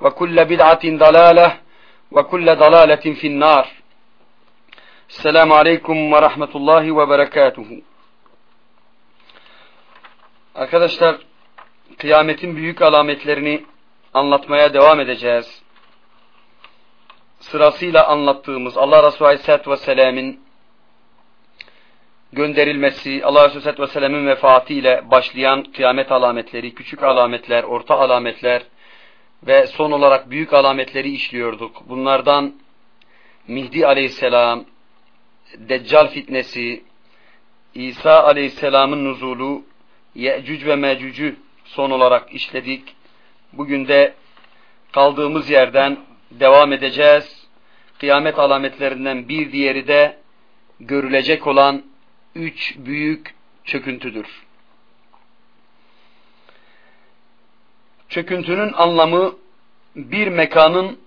وكل بدعة ضلالة وكل ضلالة في النار السلام عليكم ورحمة الله وبركاته Arkadaşlar kıyametin büyük alametlerini anlatmaya devam edeceğiz. Sırasıyla anlattığımız Allah Resulü Aleyhisselatü Vesselam'ın gönderilmesi, Allah Resulü Aleyhisselatü Vesselam'ın vefatıyla başlayan kıyamet alametleri, küçük alametler, orta alametler ve son olarak büyük alametleri işliyorduk. Bunlardan Mihdi Aleyhisselam, Deccal fitnesi, İsa Aleyhisselam'ın nuzulu, Ye'cüc ve Mecüc'ü son olarak işledik. Bugün de kaldığımız yerden devam edeceğiz. Kıyamet alametlerinden bir diğeri de görülecek olan üç büyük çöküntüdür. Çöküntünün anlamı bir mekanın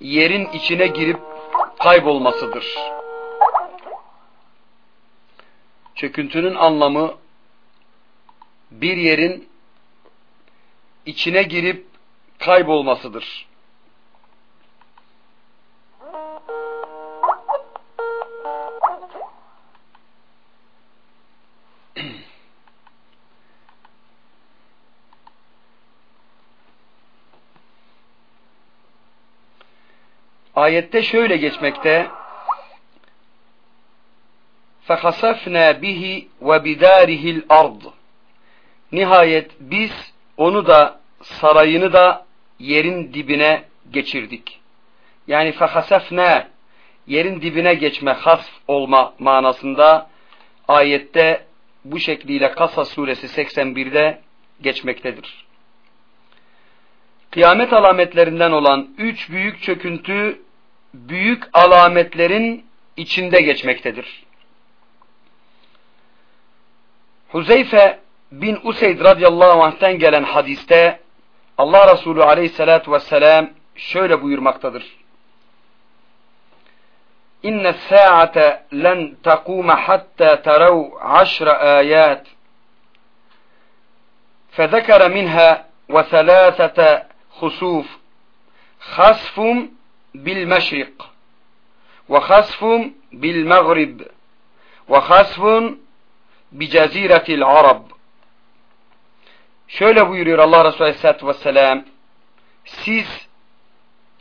yerin içine girip kaybolmasıdır. Çöküntünün anlamı bir yerin içine girip kaybolmasıdır. Ayette şöyle geçmekte فَخَسَفْنَا بِهِ وَبِدَارِهِ الْأَرْضِ Nihayet biz onu da sarayını da yerin dibine geçirdik. Yani fehasefne yerin dibine geçme, hasf olma manasında ayette bu şekliyle Kasas suresi 81'de geçmektedir. Kıyamet alametlerinden olan üç büyük çöküntü büyük alametlerin içinde geçmektedir. Huzeyfe bin Useyd radıyallahu anh'ten gelen hadiste Allah Resulü aleyhissalatu vesselam şöyle buyurmaktadır. İnne sa'ate len takume hatta terav aşra ayat فذكر منها وثلاثة خسوف خسف bil meşrik ve hasfun bil mağrib ve hasfun şöyle buyuruyor Allah Resulü Aleyhisselatü Vesselam siz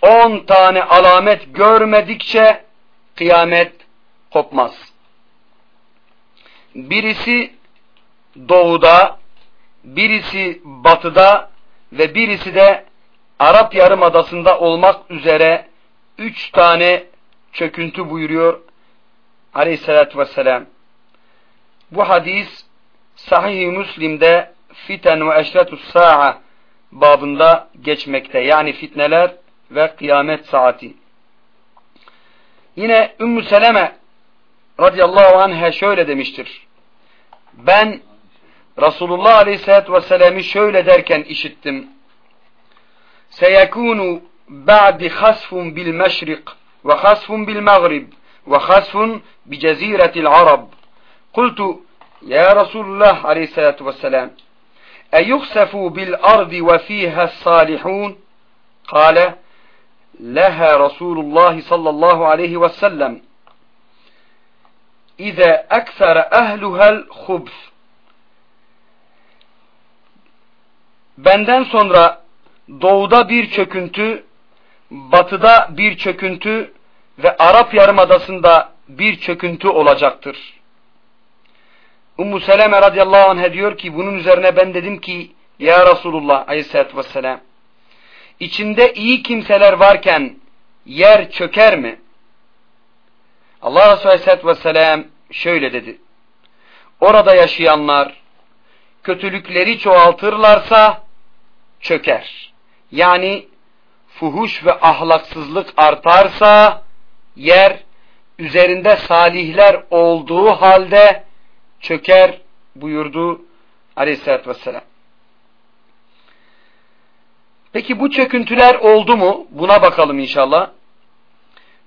on tane alamet görmedikçe kıyamet kopmaz. Birisi doğuda, birisi batıda ve birisi de Arap Yarımadası'nda olmak üzere üç tane çöküntü buyuruyor Aleyhisselatü Vesselam. Bu hadis Sahih-i Müslim'de fiten ve eşretus sa'a babında geçmekte. Yani fitneler ve kıyamet saati. Yine Ümmü Seleme radıyallahu anh'a şöyle demiştir. Ben Resulullah aleyhissalatü vesselam'ı şöyle derken işittim. Seyekunu بعد خسف بالمشرق وخسف بالمغرب وخسف بجزيرة العرب. قلت يا رسول الله عليه الصلاة والسلام أيخسف بالأرض وفيها الصالحون؟ قال لها رسول الله صلى الله عليه وسلم. إذا أكثر أهلها الخبث. Benden sonra doğuda bir çöküntü batıda bir çöküntü ve Arap Yarımadası'nda bir çöküntü olacaktır. Ummu Seleme radıyallahu anh diyor ki bunun üzerine ben dedim ki ya Resulullah aleyhissalatü vesselam içinde iyi kimseler varken yer çöker mi? Allah Resulü aleyhissalatü vesselam şöyle dedi. Orada yaşayanlar kötülükleri çoğaltırlarsa çöker. Yani fuhuş ve ahlaksızlık artarsa yer üzerinde salihler olduğu halde çöker buyurdu aleyhissalatü vesselam. Peki bu çöküntüler oldu mu? Buna bakalım inşallah.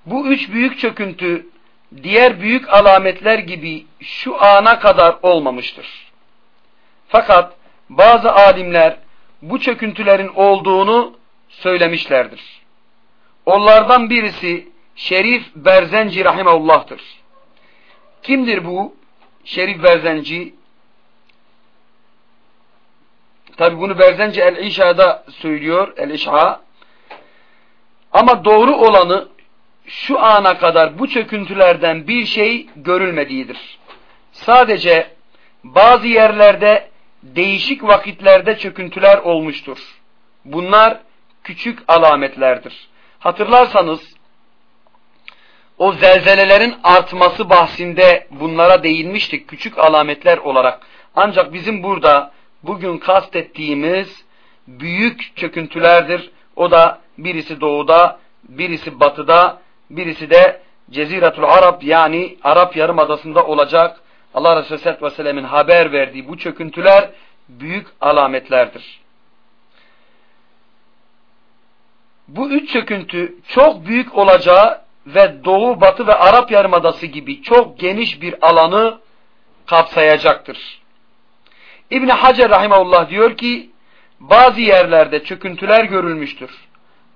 Bu üç büyük çöküntü diğer büyük alametler gibi şu ana kadar olmamıştır. Fakat bazı alimler bu çöküntülerin olduğunu söylemişlerdir. Onlardan birisi Şerif Berzenci Rahimahullah'tır. Kimdir bu? Şerif Berzenci Tabi bunu Berzenci El-İşa'da söylüyor. El-İş'a. Ama doğru olanı şu ana kadar bu çöküntülerden bir şey görülmediğidir. Sadece bazı yerlerde değişik vakitlerde çöküntüler olmuştur. Bunlar küçük alametlerdir. Hatırlarsanız o zelzelelerin artması bahsinde bunlara değinmiştik küçük alametler olarak. Ancak bizim burada bugün kastettiğimiz büyük çöküntülerdir. O da birisi doğuda, birisi batıda, birisi de Ceziratul Arap yani Arap Yarımadası'nda olacak. Allah Resulü Aleyhisselatü Vesselam'ın haber verdiği bu çöküntüler büyük alametlerdir. Bu üç çöküntü çok büyük olacağı ve Doğu, Batı ve Arap Yarımadası gibi çok geniş bir alanı kapsayacaktır. İbni Hacer Rahimahullah diyor ki bazı yerlerde çöküntüler görülmüştür.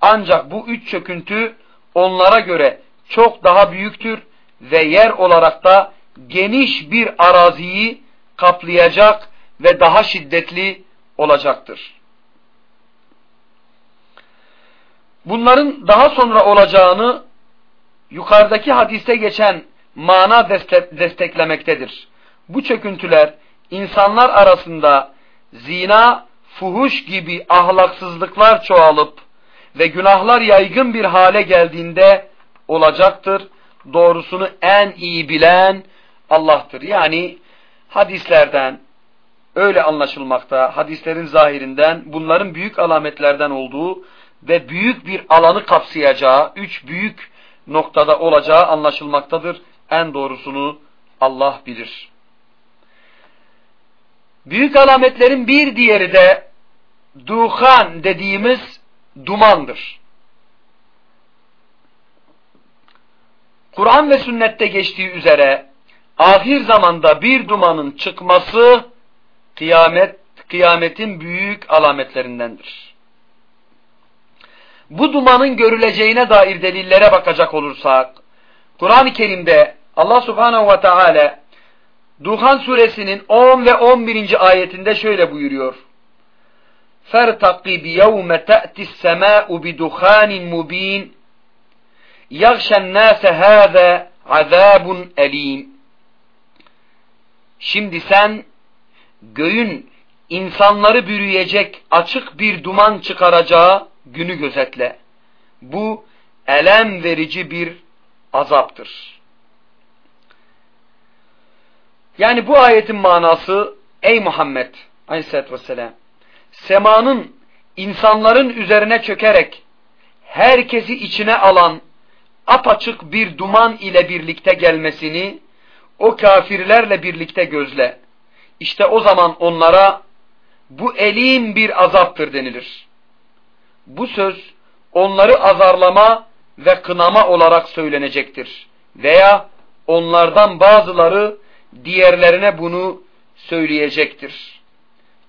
Ancak bu üç çöküntü onlara göre çok daha büyüktür ve yer olarak da geniş bir araziyi kaplayacak ve daha şiddetli olacaktır. Bunların daha sonra olacağını yukarıdaki hadiste geçen mana desteklemektedir. Bu çöküntüler insanlar arasında zina, fuhuş gibi ahlaksızlıklar çoğalıp ve günahlar yaygın bir hale geldiğinde olacaktır. Doğrusunu en iyi bilen Allah'tır. Yani hadislerden öyle anlaşılmakta, hadislerin zahirinden bunların büyük alametlerden olduğu ve büyük bir alanı kapsayacağı, üç büyük noktada olacağı anlaşılmaktadır. En doğrusunu Allah bilir. Büyük alametlerin bir diğeri de duhan dediğimiz dumandır. Kur'an ve sünnette geçtiği üzere ahir zamanda bir dumanın çıkması kıyamet kıyametin büyük alametlerindendir Bu dumanın görüleceğine dair delillere bakacak olursak Kur'an-ı Kerim'de Allah Subhanahu ve Teala Duhan suresinin 10 ve 11. ayetinde şöyle buyuruyor. فَارْتَقِبْ يَوْمَ تَأْتِ السَّمَاءُ بِدُخَانٍ مُب۪ينٍ يَغْشَ النَّاسَ هَذَا عَذَابٌ اَل۪يمٌ Şimdi sen göğün insanları bürüyecek açık bir duman çıkaracağı günü gözetle. Bu elem verici bir azaptır. Yani bu ayetin manası ey Muhammed aleyhissalatü vesselam semanın insanların üzerine çökerek herkesi içine alan apaçık bir duman ile birlikte gelmesini o kafirlerle birlikte gözle. İşte o zaman onlara bu elim bir azaptır denilir Bu söz onları azarlama ve kınama olarak söylenecektir. Veya onlardan bazıları diğerlerine bunu söyleyecektir.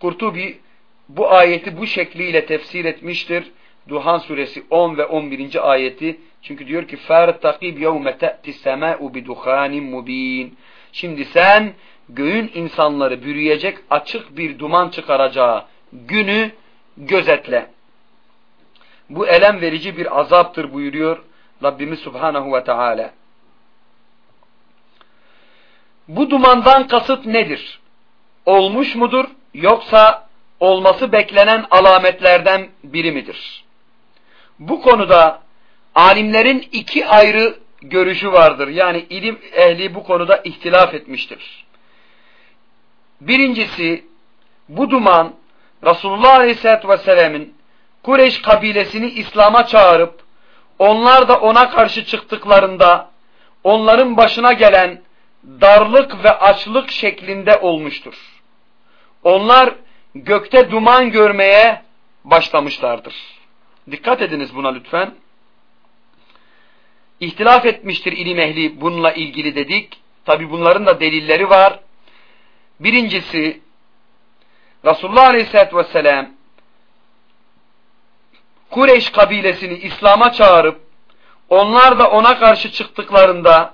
Kurtubi bu ayeti bu şekliyle tefsir etmiştir. Duhan suresi 10 ve 11. ayeti. Çünkü diyor ki فَارْتَقِبْ يَوْمَ تَأْتِ السَّمَاءُ بِدُخَانٍ مُب۪ينٍ Şimdi sen göğün insanları bürüyecek açık bir duman çıkaracağı günü gözetle. Bu elem verici bir azaptır buyuruyor Rabbimiz Subhanahu ve Teala. Bu dumandan kasıt nedir? Olmuş mudur yoksa olması beklenen alametlerden biri midir? Bu konuda alimlerin iki ayrı görüşü vardır. Yani ilim ehli bu konuda ihtilaf etmiştir. Birincisi bu duman Resulullah Aleyhisselatü Vesselam'ın Kureyş kabilesini İslam'a çağırıp onlar da ona karşı çıktıklarında onların başına gelen darlık ve açlık şeklinde olmuştur. Onlar gökte duman görmeye başlamışlardır. Dikkat ediniz buna lütfen. İhtilaf etmiştir ilim ehli bununla ilgili dedik. Tabi bunların da delilleri var. Birincisi Resulullah Aleyhisselatü Vesselam Kureyş kabilesini İslam'a çağırıp onlar da ona karşı çıktıklarında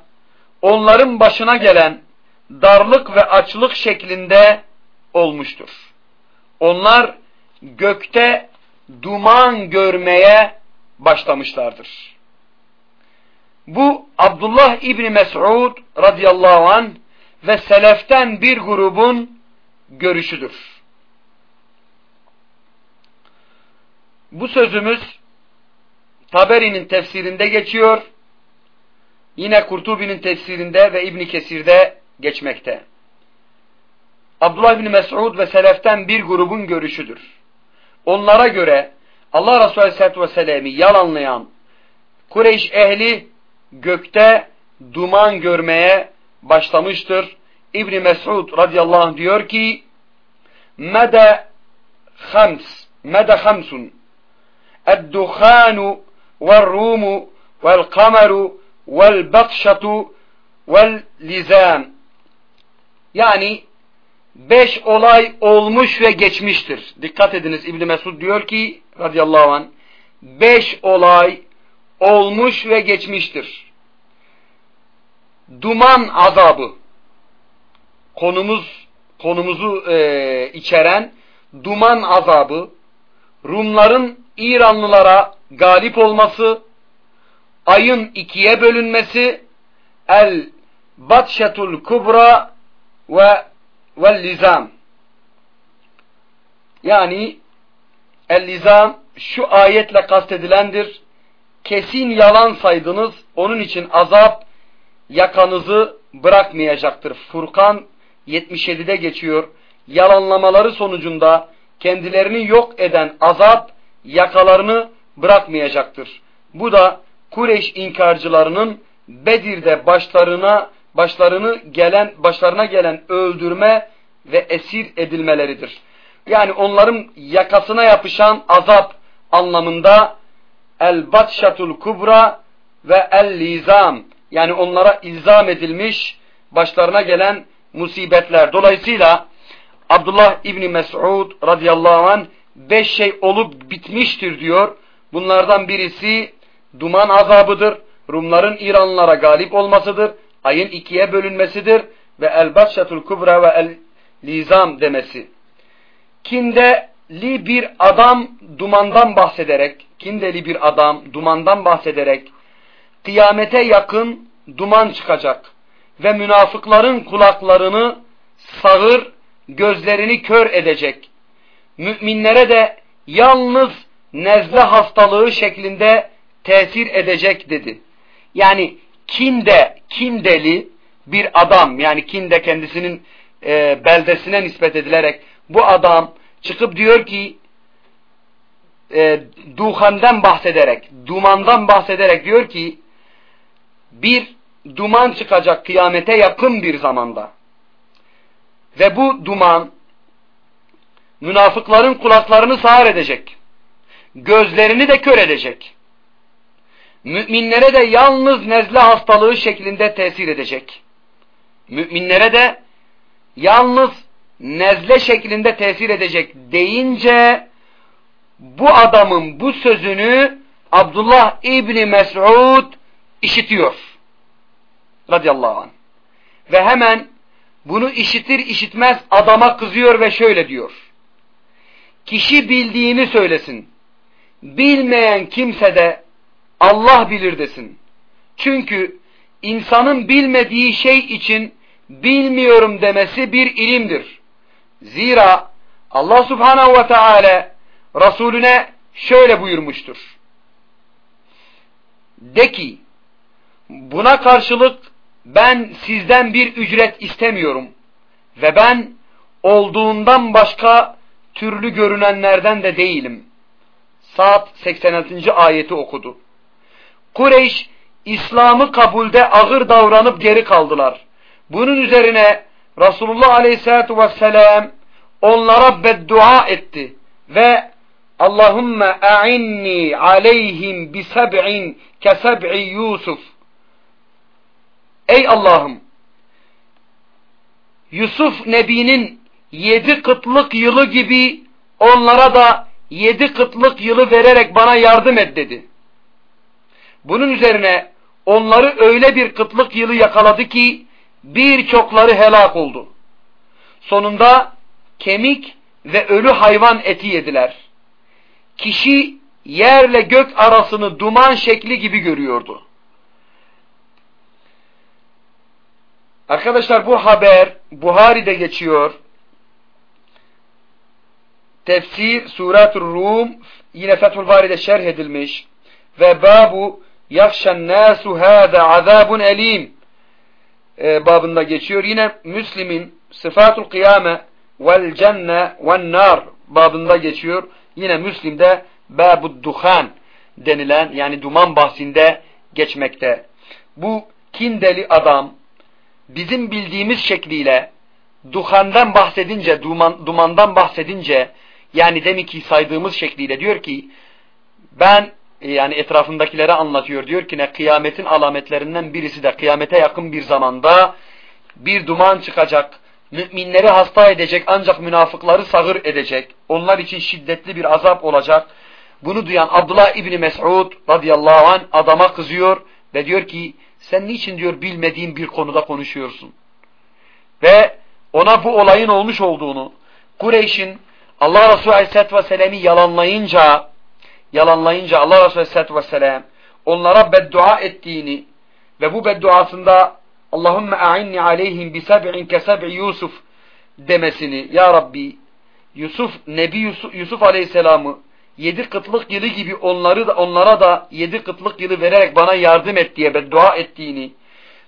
onların başına gelen darlık ve açlık şeklinde olmuştur. Onlar gökte duman görmeye başlamışlardır. Bu Abdullah İbni Mes'ud radıyallahu an ve seleften bir grubun görüşüdür. Bu sözümüz Taberi'nin tefsirinde geçiyor. Yine Kurtubi'nin tefsirinde ve İbni Kesir'de geçmekte. Abdullah bin Mes'ud ve seleften bir grubun görüşüdür. Onlara göre Allah Resulü Aleyhisselatü Vesselam'ı yalanlayan Kureyş ehli gökte duman görmeye başlamıştır. İbni Mes'ud radıyallahu anh diyor ki Mede hams Mede hamsun Eddukhanu vel والقمر والبطشة واللizam yani beş olay olmuş ve geçmiştir. Dikkat ediniz İbni Mesud diyor ki radıyallahu anh beş olay olmuş ve geçmiştir. Duman azabı konumuz konumuzu e, içeren duman azabı Rumların İranlılara galip olması ayın ikiye bölünmesi el batşetul kubra ve vel lizam yani el lizam şu ayetle kastedilendir kesin yalan saydınız. Onun için azap yakanızı bırakmayacaktır. Furkan 77'de geçiyor. Yalanlamaları sonucunda kendilerini yok eden azap yakalarını bırakmayacaktır. Bu da Kureyş inkarcılarının Bedir'de başlarına başlarını gelen başlarına gelen öldürme ve esir edilmeleridir. Yani onların yakasına yapışan azap anlamında el batşatul kubra ve el lizam yani onlara ilzam edilmiş başlarına gelen musibetler. Dolayısıyla Abdullah İbni Mes'ud radıyallahu an beş şey olup bitmiştir diyor. Bunlardan birisi duman azabıdır. Rumların İranlılara galip olmasıdır. Ayın ikiye bölünmesidir. Ve el batşatul kubra ve el lizam demesi. Kindeli bir adam dumandan bahsederek kindeli bir adam dumandan bahsederek kıyamete yakın duman çıkacak ve münafıkların kulaklarını sağır, gözlerini kör edecek. Müminlere de yalnız nezle hastalığı şeklinde tesir edecek dedi. Yani kinde, kindeli bir adam yani kinde kendisinin e, beldesine nispet edilerek bu adam çıkıp diyor ki e, duhandan bahsederek, dumandan bahsederek diyor ki bir duman çıkacak kıyamete yakın bir zamanda. Ve bu duman münafıkların kulaklarını sağır edecek. Gözlerini de kör edecek. Müminlere de yalnız nezle hastalığı şeklinde tesir edecek. müminlere de yalnız nezle şeklinde tesir edecek deyince bu adamın bu sözünü Abdullah İbni Mes'ud işitiyor. Radıyallahu anh. Ve hemen bunu işitir işitmez adama kızıyor ve şöyle diyor. Kişi bildiğini söylesin. Bilmeyen kimse de Allah bilir desin. Çünkü insanın bilmediği şey için bilmiyorum demesi bir ilimdir. Zira Allah subhanahu ve teala Resulüne şöyle buyurmuştur. De ki, buna karşılık ben sizden bir ücret istemiyorum ve ben olduğundan başka türlü görünenlerden de değilim. Saat 86. ayeti okudu. Kureyş İslam'ı kabulde ağır davranıp geri kaldılar. Bunun üzerine Resulullah Aleyhisselatü Vesselam onlara beddua etti ve Allahümme a'inni aleyhim bi seb'in ke seb'i Yusuf Ey Allah'ım Yusuf Nebi'nin yedi kıtlık yılı gibi onlara da yedi kıtlık yılı vererek bana yardım et dedi. Bunun üzerine onları öyle bir kıtlık yılı yakaladı ki birçokları helak oldu. Sonunda kemik ve ölü hayvan eti yediler. Kişi yerle gök arasını duman şekli gibi görüyordu. Arkadaşlar bu haber Buhari'de geçiyor. Tefsir Suratul Rum yine Fethül Bari'de şerh edilmiş ve babu yakşen nasu hâzâ azâbun elim e, babında geçiyor. Yine Müslim'in Sıfatul Kıyame vel cenne vel nar babında geçiyor. Yine Müslim'de babu duhan denilen yani duman bahsinde geçmekte. Bu Kindeli adam bizim bildiğimiz şekliyle duhandan bahsedince, duman, dumandan bahsedince yani demin ki saydığımız şekliyle diyor ki ben e, yani etrafındakilere anlatıyor. Diyor ki ne kıyametin alametlerinden birisi de kıyamete yakın bir zamanda bir duman çıkacak. Müminleri hasta edecek ancak münafıkları sağır edecek. Onlar için şiddetli bir azap olacak. Bunu duyan Abdullah İbni Mes'ud radıyallahu an adama kızıyor ve diyor ki sen niçin diyor bilmediğin bir konuda konuşuyorsun? Ve ona bu olayın olmuş olduğunu Kureyş'in Allah Resulü Aleyhisselatü Vesselam'ı yalanlayınca yalanlayınca Allah Resulü Aleyhisselatü Vesselam onlara beddua ettiğini ve bu bedduasında Allahümme a'inni aleyhim bi seb'in ke seb'i Yusuf demesini Ya Rabbi Yusuf Nebi Yusuf, Yusuf Aleyhisselam'ı yedi kıtlık yılı gibi onları da, onlara da yedi kıtlık yılı vererek bana yardım et diye beddua ettiğini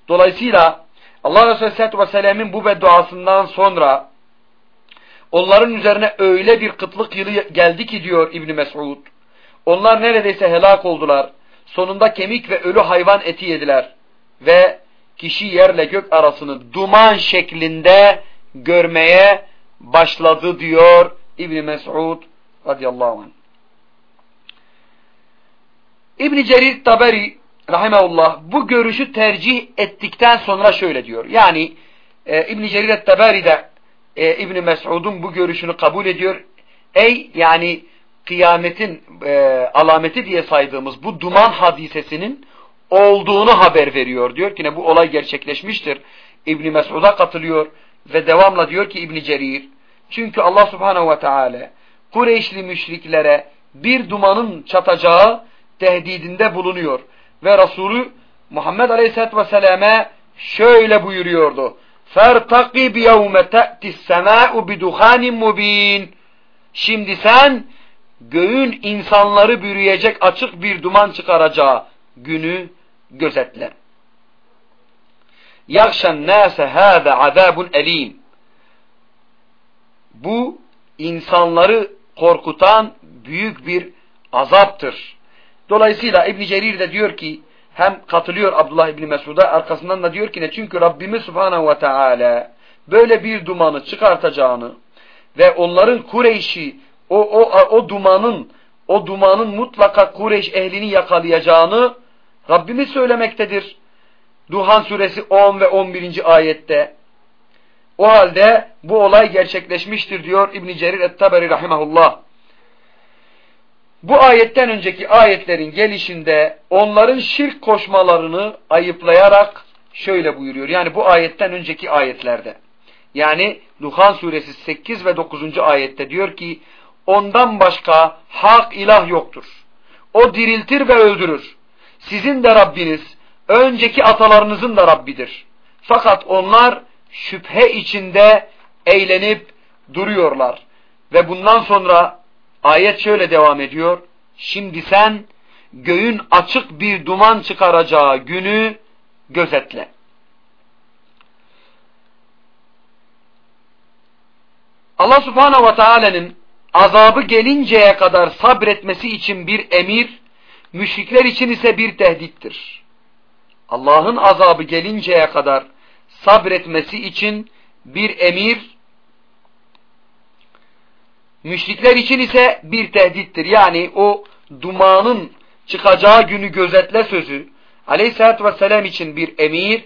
dolayısıyla Allah Resulü Aleyhisselatü Vesselam'ın bu bedduasından sonra onların üzerine öyle bir kıtlık yılı geldi ki diyor İbni Mesud onlar neredeyse helak oldular. Sonunda kemik ve ölü hayvan eti yediler. Ve kişi yerle gök arasını duman şeklinde görmeye başladı diyor İbn Mes'ud radıyallahu anh. İbn Cerir Taberi rahimeullah bu görüşü tercih ettikten sonra şöyle diyor. Yani e, İbn Cerir Taberi de e, İbn Mes'ud'un bu görüşünü kabul ediyor. Ey yani kıyametin e, alameti diye saydığımız bu duman hadisesinin olduğunu haber veriyor. Diyor ki ne bu olay gerçekleşmiştir. İbni Mesud'a katılıyor ve devamla diyor ki İbni Cerir çünkü Allah subhanehu ve teala Kureyşli müşriklere bir dumanın çatacağı tehdidinde bulunuyor. Ve Resulü Muhammed Aleyhisselatü Vesselam'e şöyle buyuruyordu. فَارْتَقِبْ يَوْمَ تَأْتِ السَّمَاءُ بِدُخَانٍ مُب۪ينَ Şimdi sen göğün insanları bürüyecek açık bir duman çıkaracağı günü gözetle. Yakşen nâse hâze azâbun elim. Bu insanları korkutan büyük bir azaptır. Dolayısıyla İbn Cerir de diyor ki hem katılıyor Abdullah İbni Mesud'a arkasından da diyor ki ne çünkü Rabbimiz Subhanahu ve Teala böyle bir dumanı çıkartacağını ve onların Kureyş'i o, o, o dumanın o dumanın mutlaka Kureyş ehlini yakalayacağını Rabbimiz söylemektedir. Duhan suresi 10 ve 11. ayette. O halde bu olay gerçekleşmiştir diyor İbn Cerir et-Taberi. Bu ayetten önceki ayetlerin gelişinde onların şirk koşmalarını ayıplayarak şöyle buyuruyor. Yani bu ayetten önceki ayetlerde. Yani Duhan suresi 8 ve 9. ayette diyor ki ondan başka hak ilah yoktur. O diriltir ve öldürür. Sizin de Rabbiniz, önceki atalarınızın da Rabbidir. Fakat onlar şüphe içinde eğlenip duruyorlar. Ve bundan sonra ayet şöyle devam ediyor. Şimdi sen göğün açık bir duman çıkaracağı günü gözetle. Allah subhanahu ve teala'nın azabı gelinceye kadar sabretmesi için bir emir, müşrikler için ise bir tehdittir. Allah'ın azabı gelinceye kadar sabretmesi için bir emir, müşrikler için ise bir tehdittir. Yani o dumanın çıkacağı günü gözetle sözü, aleyhissalatü vesselam için bir emir,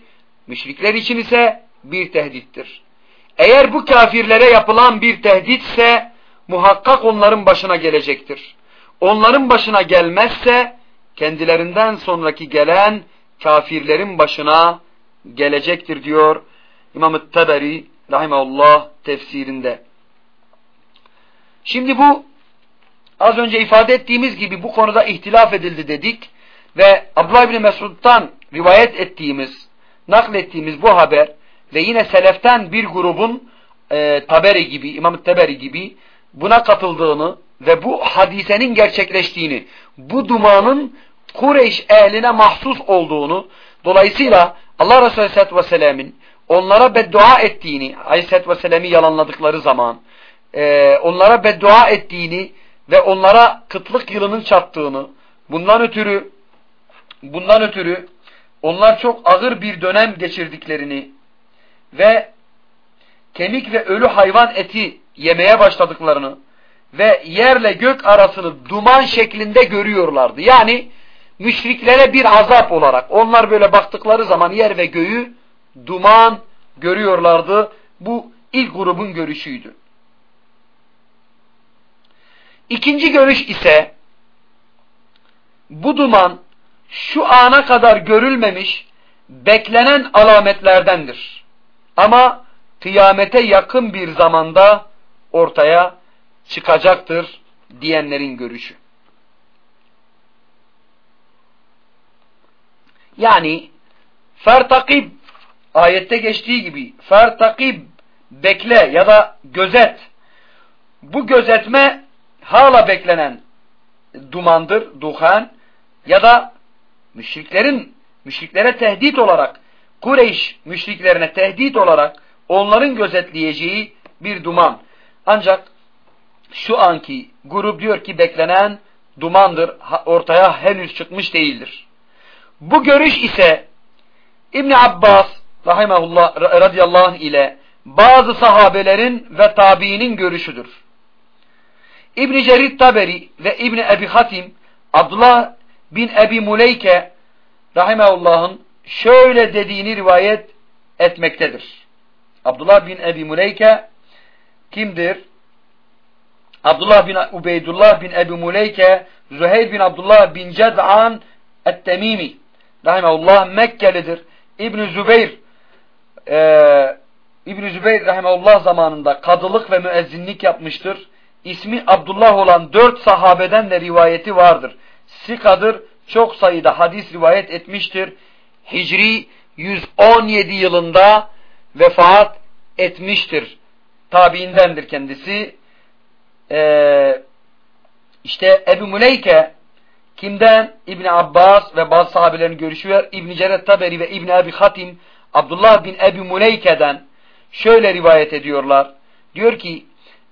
müşrikler için ise bir tehdittir. Eğer bu kafirlere yapılan bir tehditse muhakkak onların başına gelecektir. Onların başına gelmezse kendilerinden sonraki gelen kafirlerin başına gelecektir diyor İmam-ı Teberi Rahimeullah tefsirinde. Şimdi bu az önce ifade ettiğimiz gibi bu konuda ihtilaf edildi dedik ve Abdullah bin Mesud'dan rivayet ettiğimiz, naklettiğimiz bu haber ve yine seleften bir grubun e, Taberi gibi, İmam Taberi gibi buna katıldığını ve bu hadisenin gerçekleştiğini, bu dumanın Kureyş ehline mahsus olduğunu, dolayısıyla Allah Resulü Aleyhisselatü Vesselam'ın onlara beddua ettiğini, Aleyhisselatü Vesselam'ı yalanladıkları zaman, e, onlara beddua ettiğini ve onlara kıtlık yılının çattığını, bundan ötürü, bundan ötürü onlar çok ağır bir dönem geçirdiklerini ve kemik ve ölü hayvan eti yemeye başladıklarını ve yerle gök arasını duman şeklinde görüyorlardı. Yani müşriklere bir azap olarak onlar böyle baktıkları zaman yer ve göğü duman görüyorlardı. Bu ilk grubun görüşüydü. İkinci görüş ise bu duman şu ana kadar görülmemiş beklenen alametlerdendir. Ama kıyamete yakın bir zamanda ortaya çıkacaktır diyenlerin görüşü. Yani fertakib ayette geçtiği gibi fertakib bekle ya da gözet. Bu gözetme hala beklenen dumandır, duhan ya da müşriklerin müşriklere tehdit olarak Kureyş müşriklerine tehdit olarak onların gözetleyeceği bir duman. Ancak şu anki grup diyor ki beklenen dumandır, ortaya henüz çıkmış değildir. Bu görüş ise İbn Abbas rahimehullah radıyallahu anh ile bazı sahabelerin ve tabiinin görüşüdür. İbn Cerir Taberi ve İbn Ebi Hatim Abdullah bin Ebi Muleyke rahimehullah'ın şöyle dediğini rivayet etmektedir. Abdullah bin Ebi Muleyke kimdir? Abdullah bin Ubeydullah bin Ebi Muleyke Züheyr bin Abdullah bin Ced'an Et-Temimi Rahimahullah Mekkelidir. İbn Zübeyr e, İbn Zübeyr Rahimahullah zamanında kadılık ve müezzinlik yapmıştır. İsmi Abdullah olan dört sahabeden de rivayeti vardır. Sikadır, çok sayıda hadis rivayet etmiştir. Hicri 117 yılında vefat etmiştir. Tabiindendir kendisi. Ee, işte Ebu Muleyke kimden? İbni Abbas ve bazı sahabelerin görüşü var. İbni Ceret Taberi ve İbni Ebi Hatim Abdullah bin Ebu Muleyke'den şöyle rivayet ediyorlar. Diyor ki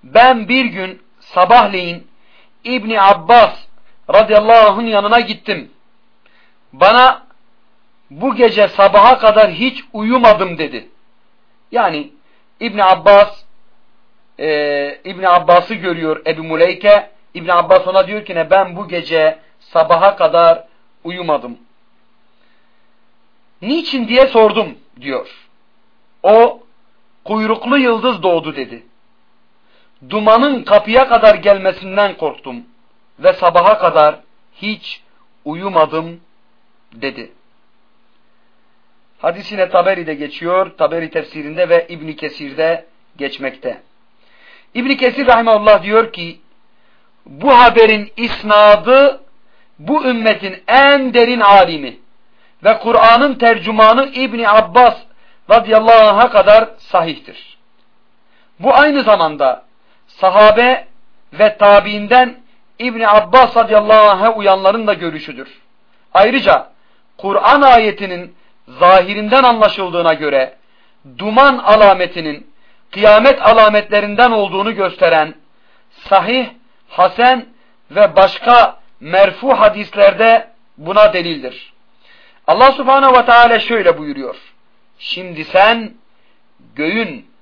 ben bir gün sabahleyin İbni Abbas radıyallahu anh'ın yanına gittim. Bana bu gece sabaha kadar hiç uyumadım dedi. Yani İbn Abbas e, İbn Abbas'ı görüyor Ebu Muleyke. İbn Abbas ona diyor ki ne ben bu gece sabaha kadar uyumadım. Niçin diye sordum diyor. O kuyruklu yıldız doğdu dedi. Dumanın kapıya kadar gelmesinden korktum ve sabaha kadar hiç uyumadım dedi. Hadisine Taberi'de geçiyor, Taberi tefsirinde ve İbn Kesir'de geçmekte. İbn Kesir rahimehullah diyor ki bu haberin isnadı bu ümmetin en derin alimi ve Kur'an'ın tercümanı İbni Abbas radıyallahu anh'a kadar sahihtir. Bu aynı zamanda sahabe ve tabiinden İbni Abbas radıyallahu anh'a uyanların da görüşüdür. Ayrıca Kur'an ayetinin zahirinden anlaşıldığına göre duman alametinin kıyamet alametlerinden olduğunu gösteren sahih, hasen ve başka merfu hadislerde buna delildir. Allah subhanehu ve teala şöyle buyuruyor. Şimdi sen göğün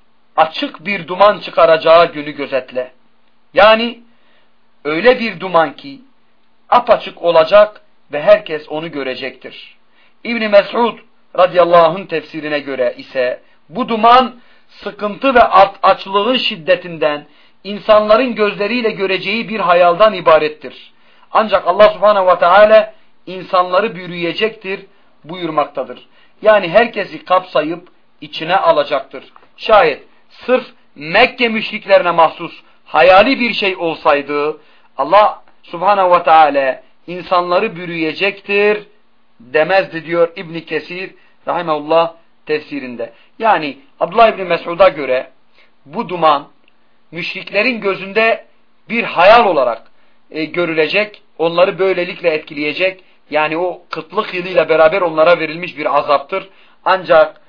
açık bir duman çıkaracağı günü gözetle. Yani öyle bir duman ki apaçık olacak ve herkes onu görecektir. İbni Mes'ud radıyallahu anh'ın tefsirine göre ise bu duman sıkıntı ve açlığın şiddetinden insanların gözleriyle göreceği bir hayaldan ibarettir. Ancak Allah subhanehu ve teala insanları bürüyecektir buyurmaktadır. Yani herkesi kapsayıp içine alacaktır. Şayet sırf Mekke müşriklerine mahsus hayali bir şey olsaydı Allah subhanehu ve teala insanları bürüyecektir demezdi diyor İbn Kesir rahimehullah tefsirinde. Yani Abdullah İbni Mesud'a göre bu duman müşriklerin gözünde bir hayal olarak e, görülecek, onları böylelikle etkileyecek. Yani o kıtlık yılıyla beraber onlara verilmiş bir azaptır. Ancak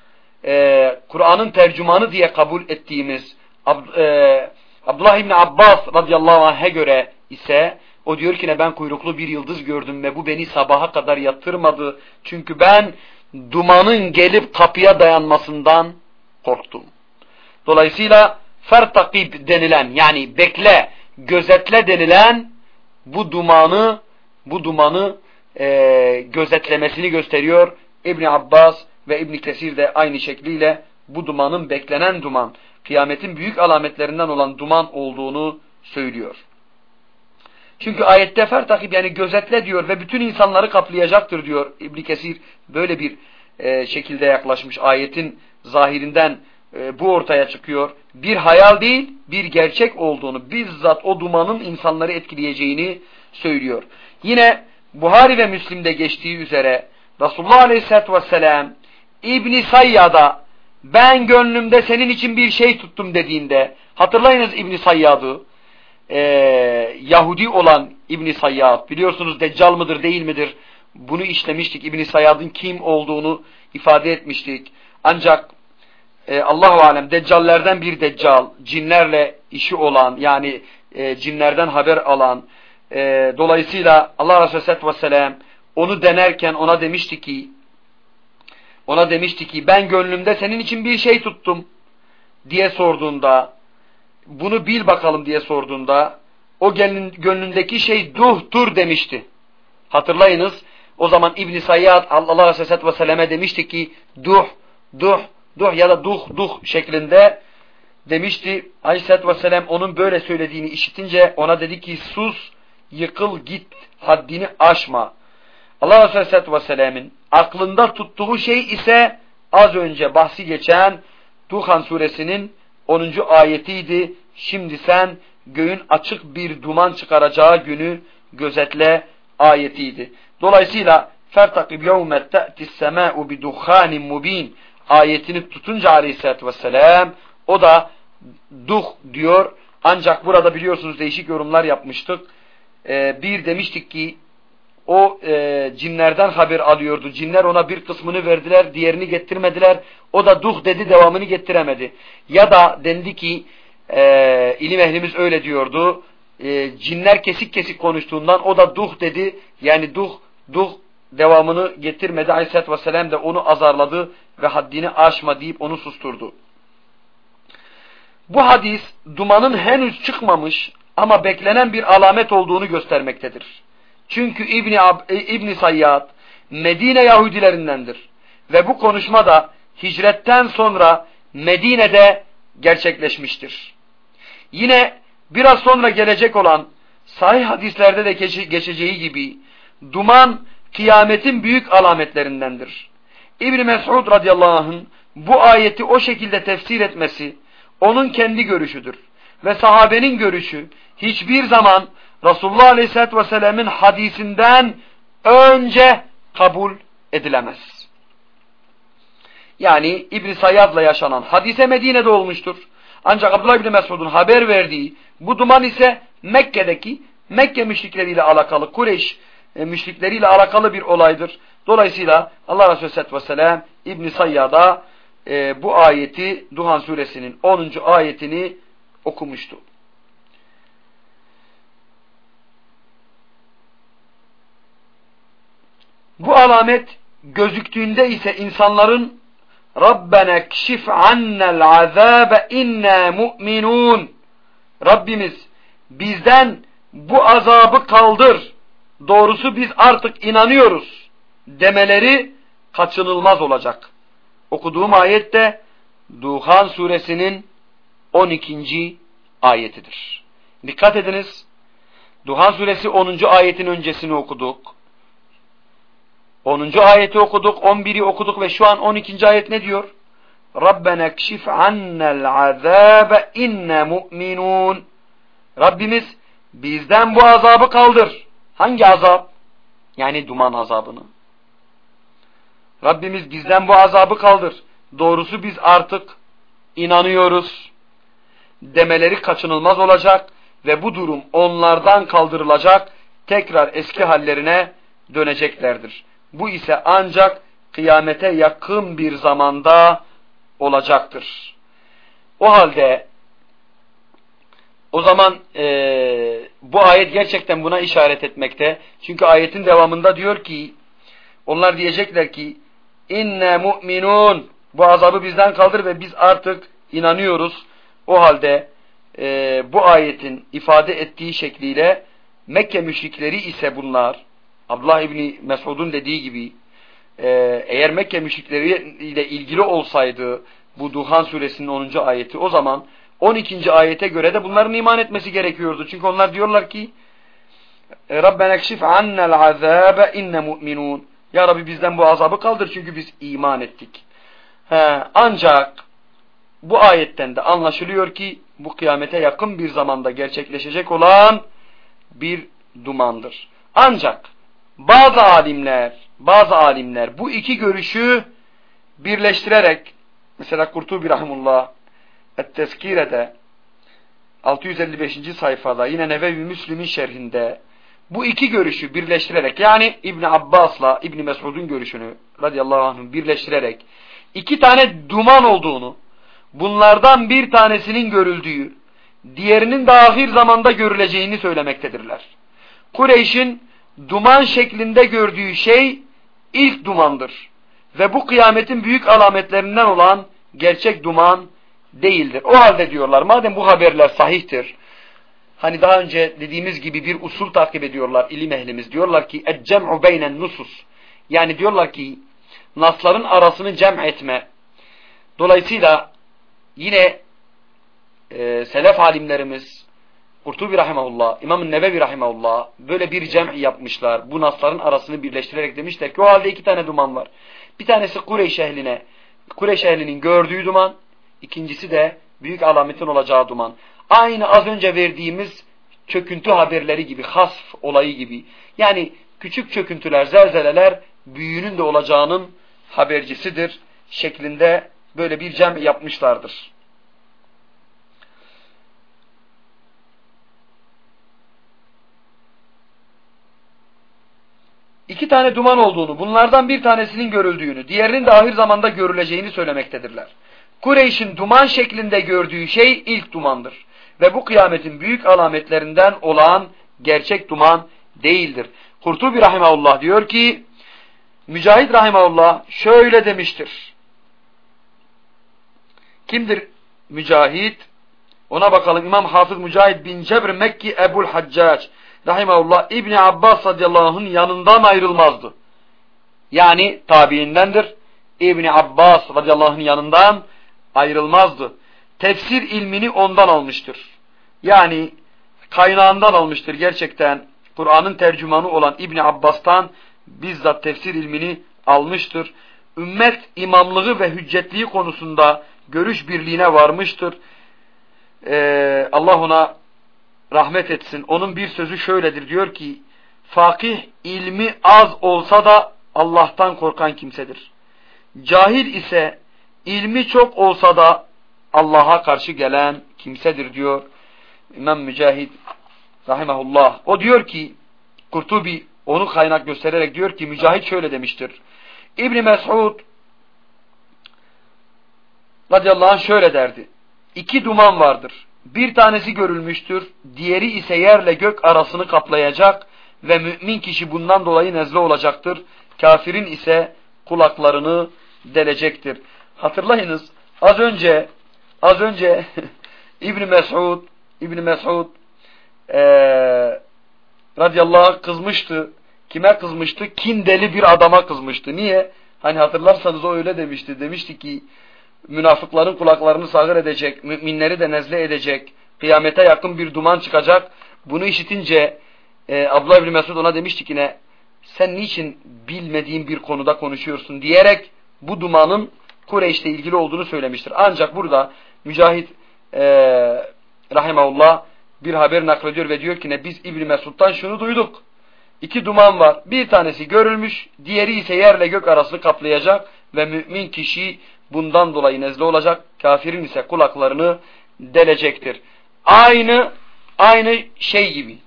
e, Kur'an'ın tercümanı diye kabul ettiğimiz Ab, e, Abdullah İbni Abbas radıyallahu anh'e göre ise o diyor ki ne ben kuyruklu bir yıldız gördüm ve bu beni sabaha kadar yatırmadı. Çünkü ben dumanın gelip kapıya dayanmasından korktum. Dolayısıyla fertakib denilen yani bekle, gözetle denilen bu dumanı bu dumanı e, gözetlemesini gösteriyor. İbni Abbas ve İbni Kesir de aynı şekliyle bu dumanın beklenen duman, kıyametin büyük alametlerinden olan duman olduğunu söylüyor. Çünkü ayette fertakip yani gözetle diyor ve bütün insanları kaplayacaktır diyor İbn Kesir. Böyle bir e, şekilde yaklaşmış ayetin zahirinden e, bu ortaya çıkıyor. Bir hayal değil bir gerçek olduğunu bizzat o dumanın insanları etkileyeceğini söylüyor. Yine Buhari ve Müslim'de geçtiği üzere Resulullah Aleyhisselatü Vesselam İbni Sayyad'a ben gönlümde senin için bir şey tuttum dediğinde hatırlayınız İbni Sayyad'ı e, Yahudi olan İbni Sayyad biliyorsunuz Deccal mıdır değil midir? Bunu işlemiştik İbni Sayyad'ın kim olduğunu ifade etmiştik. Ancak e, Allahu alem Deccallerden bir Deccal cinlerle işi olan yani e, cinlerden haber alan e, dolayısıyla Allah Resulü Aleyhisselatü Vesselam onu denerken ona demişti ki ona demişti ki ben gönlümde senin için bir şey tuttum diye sorduğunda bunu bil bakalım diye sorduğunda o gönlündeki şey duhtur demişti. Hatırlayınız o zaman İbn Sayyad Allah Aleyhisselatü Vesselam'e demişti ki duh, duh, duh ya da duh, duh şeklinde demişti. Aleyhisselatü Vesselam onun böyle söylediğini işitince ona dedi ki sus, yıkıl git, haddini aşma. Allah Aleyhisselatü Vesselam'ın aklında tuttuğu şey ise az önce bahsi geçen Duhan suresinin 10. ayetiydi. Şimdi sen göğün açık bir duman çıkaracağı günü gözetle ayetiydi. Dolayısıyla yevme te'tis semâ'u bi duhanin mubin ayetini tutunca aleyhissalatü vesselam o da duh diyor. Ancak burada biliyorsunuz değişik yorumlar yapmıştık. Ee, bir demiştik ki o e, cinlerden haber alıyordu. Cinler ona bir kısmını verdiler, diğerini getirmediler. O da duh dedi, devamını getiremedi. Ya da dendi ki, e, ilim ehlimiz öyle diyordu. E, cinler kesik kesik konuştuğundan o da duh dedi. Yani duh, duh devamını getirmedi. Aleyhisselatü Vesselam de onu azarladı ve haddini aşma deyip onu susturdu. Bu hadis dumanın henüz çıkmamış ama beklenen bir alamet olduğunu göstermektedir. Çünkü İbni, e, İbni Sayyad Medine Yahudilerindendir. Ve bu konuşma da hicretten sonra Medine'de gerçekleşmiştir. Yine biraz sonra gelecek olan sahih hadislerde de geçeceği gibi duman kıyametin büyük alametlerindendir. İbn Mesud radıyallahu anh'ın bu ayeti o şekilde tefsir etmesi onun kendi görüşüdür. Ve sahabenin görüşü hiçbir zaman Resulullah aleyhissalatü vesselam'ın hadisinden önce kabul edilemez. Yani İbn Sayyad'la yaşanan hadise Medine'de olmuştur. Ancak Abdullah İbni Mesud'un haber verdiği bu duman ise Mekke'deki Mekke müşrikleriyle alakalı, Kureyş e, müşrikleriyle alakalı bir olaydır. Dolayısıyla Allah Resulü Aleyhisselatü Vesselam İbn-i Sayyad'a e, bu ayeti Duhan suresinin 10. ayetini okumuştu. Bu alamet gözüktüğünde ise insanların Rabbena kşif annel azabe inna mu'minun Rabbimiz bizden bu azabı kaldır. Doğrusu biz artık inanıyoruz demeleri kaçınılmaz olacak. Okuduğum ayet de Duhan suresinin 12. ayetidir. Dikkat ediniz. Duhan suresi 10. ayetin öncesini okuduk. 10. ayeti okuduk, 11'i okuduk ve şu an 12. ayet ne diyor? Rabbena kşif annel azabe inne mu'minun. Rabbimiz bizden bu azabı kaldır. Hangi azap? Yani duman azabını. Rabbimiz bizden bu azabı kaldır. Doğrusu biz artık inanıyoruz. Demeleri kaçınılmaz olacak ve bu durum onlardan kaldırılacak. Tekrar eski hallerine döneceklerdir. Bu ise ancak kıyamete yakın bir zamanda olacaktır. O halde o zaman e, bu ayet gerçekten buna işaret etmekte. Çünkü ayetin devamında diyor ki onlar diyecekler ki inne mu'minun bu azabı bizden kaldır ve biz artık inanıyoruz. O halde e, bu ayetin ifade ettiği şekliyle Mekke müşrikleri ise bunlar Abdullah İbni Mesud'un dediği gibi e, eğer Mekke müşrikleri ile ilgili olsaydı bu Duhan suresinin 10. ayeti o zaman 12. ayete göre de bunların iman etmesi gerekiyordu. Çünkü onlar diyorlar ki Rabbena ekşif annel azabe inne mu'minun. Ya Rabbi bizden bu azabı kaldır çünkü biz iman ettik. He, ancak bu ayetten de anlaşılıyor ki bu kıyamete yakın bir zamanda gerçekleşecek olan bir dumandır. Ancak bazı alimler, bazı alimler bu iki görüşü birleştirerek mesela Kurtubi Rahimullah Et-Tezkire'de 655. sayfada yine Nevevi Müslim'in şerhinde bu iki görüşü birleştirerek yani İbni Abbas'la İbni Mesud'un görüşünü radıyallahu anh'ın birleştirerek iki tane duman olduğunu bunlardan bir tanesinin görüldüğü diğerinin de ahir zamanda görüleceğini söylemektedirler. Kureyş'in duman şeklinde gördüğü şey ilk dumandır. Ve bu kıyametin büyük alametlerinden olan gerçek duman değildir. O halde diyorlar madem bu haberler sahihtir. Hani daha önce dediğimiz gibi bir usul takip ediyorlar ilim ehlimiz. Diyorlar ki eccem'u beynen nusus. Yani diyorlar ki nasların arasını cem etme. Dolayısıyla yine e, selef alimlerimiz Kurtubi rahimahullah, İmam-ı Nebevi rahimahullah böyle bir cem yapmışlar. Bu nasların arasını birleştirerek demişler ki o halde iki tane duman var. Bir tanesi Kureyş ehline, Kureyş ehlinin gördüğü duman, ikincisi de büyük alametin olacağı duman. Aynı az önce verdiğimiz çöküntü haberleri gibi, hasf olayı gibi. Yani küçük çöküntüler, zelzeleler büyüğünün de olacağının habercisidir şeklinde böyle bir cem yapmışlardır. iki tane duman olduğunu, bunlardan bir tanesinin görüldüğünü, diğerinin de ahir zamanda görüleceğini söylemektedirler. Kureyş'in duman şeklinde gördüğü şey ilk dumandır. Ve bu kıyametin büyük alametlerinden olan gerçek duman değildir. Kurtubi Rahimahullah diyor ki, Mücahit Rahimahullah şöyle demiştir. Kimdir Mücahit? Ona bakalım İmam Hafız Mücahit bin Cebr Mekki Ebul Haccac rahimahullah İbni Abbas radıyallahu anh'ın yanından ayrılmazdı. Yani tabiindendir. İbni Abbas radıyallahu anh'ın yanından ayrılmazdı. Tefsir ilmini ondan almıştır. Yani kaynağından almıştır gerçekten. Kur'an'ın tercümanı olan İbni Abbas'tan bizzat tefsir ilmini almıştır. Ümmet imamlığı ve hüccetliği konusunda görüş birliğine varmıştır. Ee, Allah ona rahmet etsin. Onun bir sözü şöyledir. Diyor ki, fakih ilmi az olsa da Allah'tan korkan kimsedir. Cahil ise ilmi çok olsa da Allah'a karşı gelen kimsedir diyor İmam Mücahid rahimahullah. O diyor ki Kurtubi onu kaynak göstererek diyor ki Mücahit şöyle demiştir. İbni Mes'ud radıyallahu anh şöyle derdi. İki duman vardır. Bir tanesi görülmüştür. Diğeri ise yerle gök arasını kaplayacak ve mümin kişi bundan dolayı nezle olacaktır. Kafirin ise kulaklarını delecektir. Hatırlayınız az önce az önce İbn Mes'ud İbn Mes'ud ee, radıyallahu anh kızmıştı. Kime kızmıştı? Kindeli bir adama kızmıştı. Niye? Hani hatırlarsanız o öyle demişti. Demişti ki münafıkların kulaklarını sağır edecek, müminleri de nezle edecek, kıyamete yakın bir duman çıkacak. Bunu işitince e, Abdullah İbni Mesud ona demişti ki ne? Sen niçin bilmediğin bir konuda konuşuyorsun diyerek bu dumanın Kureyş'le ilgili olduğunu söylemiştir. Ancak burada Mücahit e, Rahimahullah bir haber naklediyor ve diyor ki ne biz İbni Mesud'dan şunu duyduk. İki duman var. Bir tanesi görülmüş, diğeri ise yerle gök arasını kaplayacak ve mümin kişi bundan dolayı nezle olacak. Kafirin ise kulaklarını delecektir. Aynı aynı şey gibi.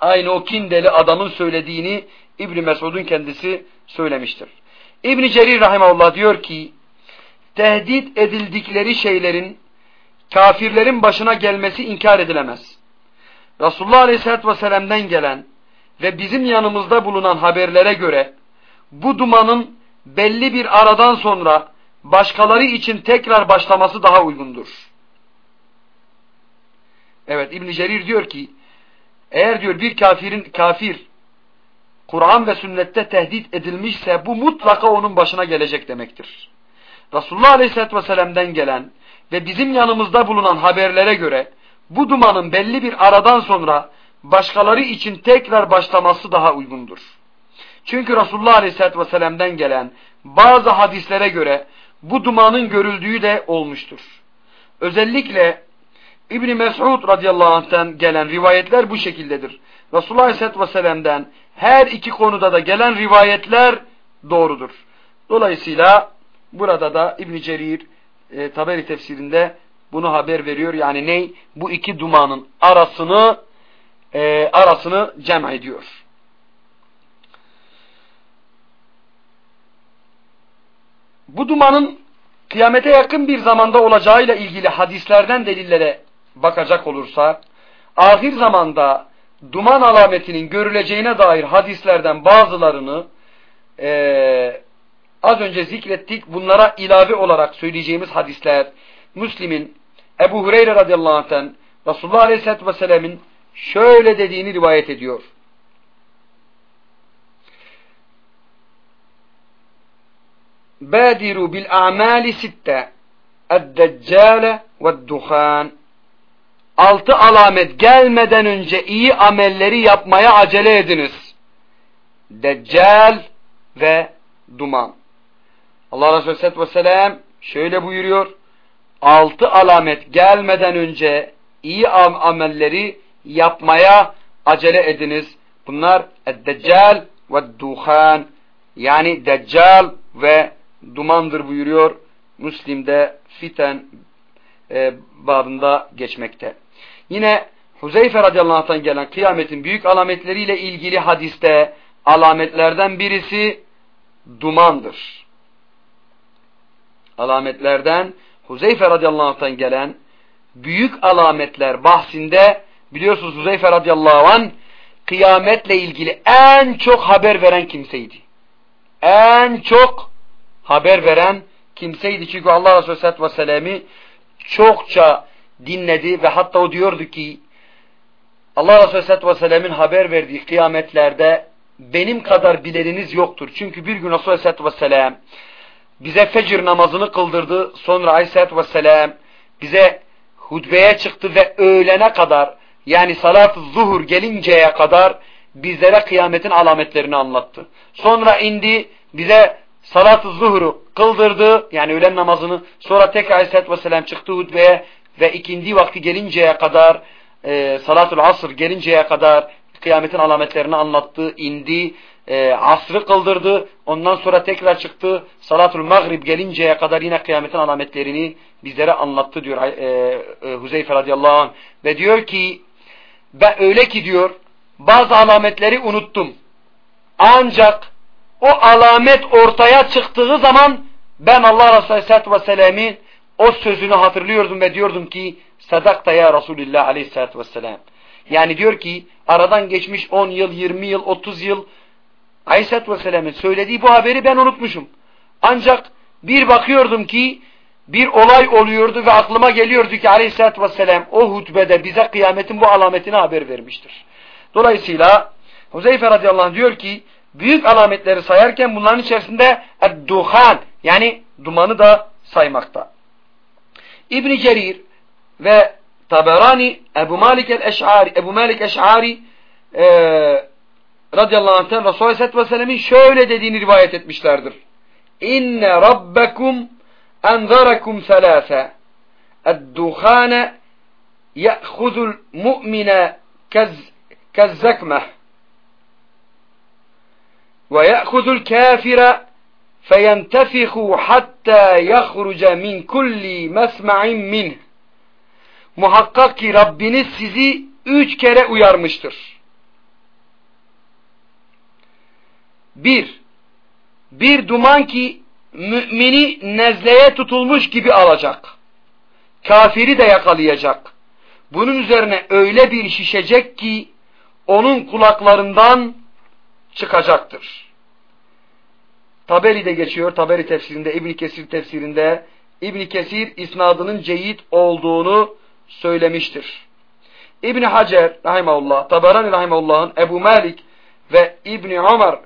Aynı o kindeli adamın söylediğini İbn Mesud'un kendisi söylemiştir. İbn Cerir rahimehullah diyor ki tehdit edildikleri şeylerin kafirlerin başına gelmesi inkar edilemez. Resulullah Aleyhisselatü Vesselam'dan gelen ve bizim yanımızda bulunan haberlere göre bu dumanın belli bir aradan sonra başkaları için tekrar başlaması daha uygundur. Evet İbn Cerir diyor ki eğer diyor bir kafirin kafir Kur'an ve sünnette tehdit edilmişse bu mutlaka onun başına gelecek demektir. Resulullah Aleyhisselatü Vesselam'dan gelen ve bizim yanımızda bulunan haberlere göre bu dumanın belli bir aradan sonra başkaları için tekrar başlaması daha uygundur. Çünkü Resulullah Aleyhisselatü Vesselam'dan gelen bazı hadislere göre bu dumanın görüldüğü de olmuştur. Özellikle İbni Mes'ud radıyallahu anh'ten gelen rivayetler bu şekildedir. Resulullah aleyhisselatü vesselam'dan her iki konuda da gelen rivayetler doğrudur. Dolayısıyla burada da İbn Cerir e, Taberi tefsirinde bunu haber veriyor. Yani ney? Bu iki dumanın arasını e, arasını cem ediyor. Bu dumanın kıyamete yakın bir zamanda olacağıyla ilgili hadislerden delillere bakacak olursa ahir zamanda duman alametinin görüleceğine dair hadislerden bazılarını e, az önce zikrettik. Bunlara ilave olarak söyleyeceğimiz hadisler Müslim'in Ebu Hureyre radıyallahu anh'ten Resulullah aleyhisselatü vesselam'ın şöyle dediğini rivayet ediyor. Badiru bil a'mali sitte ed-deccale ve'd-duhan altı alamet gelmeden önce iyi amelleri yapmaya acele ediniz. Deccal ve duman. Allah Resulü Aleyhisselatü Vesselam şöyle buyuruyor. Altı alamet gelmeden önce iyi amelleri yapmaya acele ediniz. Bunlar Deccal ve Duhan yani Deccal ve dumandır buyuruyor. Müslim'de fiten e, babında geçmekte. Yine Huzeyfe radıyallahu anh'tan gelen kıyametin büyük alametleriyle ilgili hadiste alametlerden birisi dumandır. Alametlerden Huzeyfe radıyallahu anh'tan gelen büyük alametler bahsinde biliyorsunuz Huzeyfe radıyallahu anh kıyametle ilgili en çok haber veren kimseydi. En çok haber veren kimseydi. Çünkü Allah Resulü Aleyhisselatü Vesselam'ı çokça dinledi ve hatta o diyordu ki Allah Resulü Aleyhisselatü Vesselam'ın haber verdiği kıyametlerde benim kadar bileniniz yoktur. Çünkü bir gün Resulü Aleyhisselatü Vesselam bize fecir namazını kıldırdı. Sonra aleyhissalatü vesselam bize hutbeye çıktı ve öğlene kadar yani salat-ı zuhur gelinceye kadar bizlere kıyametin alametlerini anlattı. Sonra indi bize salat-ı zuhuru kıldırdı yani öğlen namazını sonra tekrar aleyhissalatü vesselam çıktı hutbeye ve ikindi vakti gelinceye kadar e, salatul asr gelinceye kadar kıyametin alametlerini anlattı, indi, e, asrı kıldırdı, ondan sonra tekrar çıktı, salatul maghrib gelinceye kadar yine kıyametin alametlerini bizlere anlattı diyor e, e, Huzeyfe radıyallahu anh. Ve diyor ki, ben öyle ki diyor, bazı alametleri unuttum. Ancak o alamet ortaya çıktığı zaman ben Allah Resulü Aleyhisselatü Vesselam'ın o sözünü hatırlıyordum ve diyordum ki sadakta ya Resulullah Aleyhisselatü Vesselam. Yani diyor ki aradan geçmiş 10 yıl, 20 yıl, 30 yıl Aleyhisselatü Vesselam'ın söylediği bu haberi ben unutmuşum. Ancak bir bakıyordum ki bir olay oluyordu ve aklıma geliyordu ki Aleyhisselatü Vesselam o hutbede bize kıyametin bu alametini haber vermiştir. Dolayısıyla Huzeyfe radıyallahu anh diyor ki büyük alametleri sayarken bunların içerisinde duhan yani dumanı da saymakta. İbn Cerir ve Taberani Ebu Malik el-Eş'ari Ebu Malik Eş'ari e, radıyallahu anh'ten Resulü Aleyhisselatü Vesselam'ın şöyle dediğini rivayet etmişlerdir. İnne rabbekum enzarakum thalâfe الدخان يأخذ المؤمن كالزكمة ve ya'khuzul kafira feyentefihu hatta yahruca min kulli mesma'in minh. Muhakkak ki Rabbiniz sizi üç kere uyarmıştır. Bir, bir duman ki mümini nezleye tutulmuş gibi alacak. Kafiri de yakalayacak. Bunun üzerine öyle bir şişecek ki onun kulaklarından çıkacaktır. Taberi'de geçiyor. Taberi tefsirinde, İbn Kesir tefsirinde İbn Kesir isnadının ceyit olduğunu söylemiştir. İbn Hacer rahimahullah, Tabarani rahimahullah'ın Ebu Malik ve İbn Ömer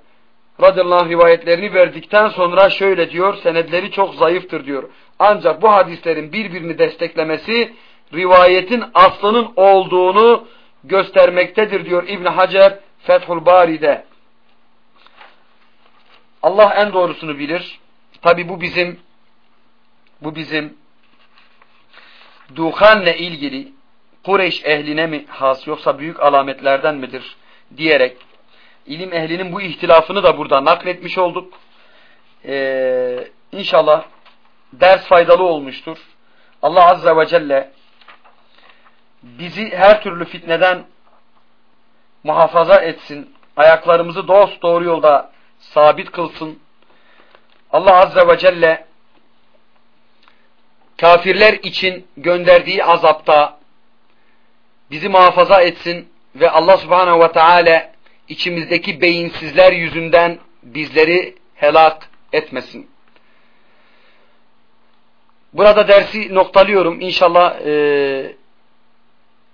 radıyallahu anh rivayetlerini verdikten sonra şöyle diyor, senedleri çok zayıftır diyor. Ancak bu hadislerin birbirini desteklemesi rivayetin aslının olduğunu göstermektedir diyor İbn Hacer Fethul Bari'de. Allah en doğrusunu bilir. Tabi bu bizim bu bizim duhanla ilgili Kureyş ehline mi has yoksa büyük alametlerden midir diyerek ilim ehlinin bu ihtilafını da burada nakletmiş olduk. Ee, inşallah ders faydalı olmuştur. Allah Azze ve Celle bizi her türlü fitneden muhafaza etsin. Ayaklarımızı dost doğru yolda sabit kılsın. Allah Azze ve Celle kafirler için gönderdiği azapta bizi muhafaza etsin ve Allah Subhanahu ve Teala içimizdeki beyinsizler yüzünden bizleri helak etmesin. Burada dersi noktalıyorum. İnşallah e,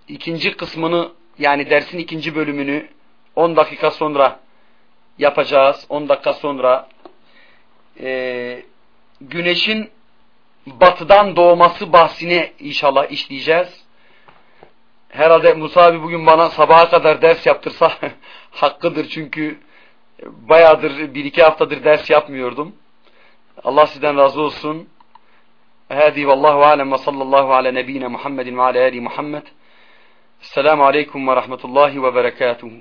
ikinci kısmını yani dersin ikinci bölümünü 10 dakika sonra yapacağız. 10 dakika sonra e, güneşin batıdan doğması bahsini inşallah işleyeceğiz. Herhalde Musa abi bugün bana sabaha kadar ders yaptırsa hakkıdır çünkü bayağıdır bir iki haftadır ders yapmıyordum. Allah sizden razı olsun. Hadi vallahu alem ve sallallahu ala nebine Muhammedin ve ala ali Muhammed. Esselamu aleyküm ve rahmetullahi ve berekatuhu.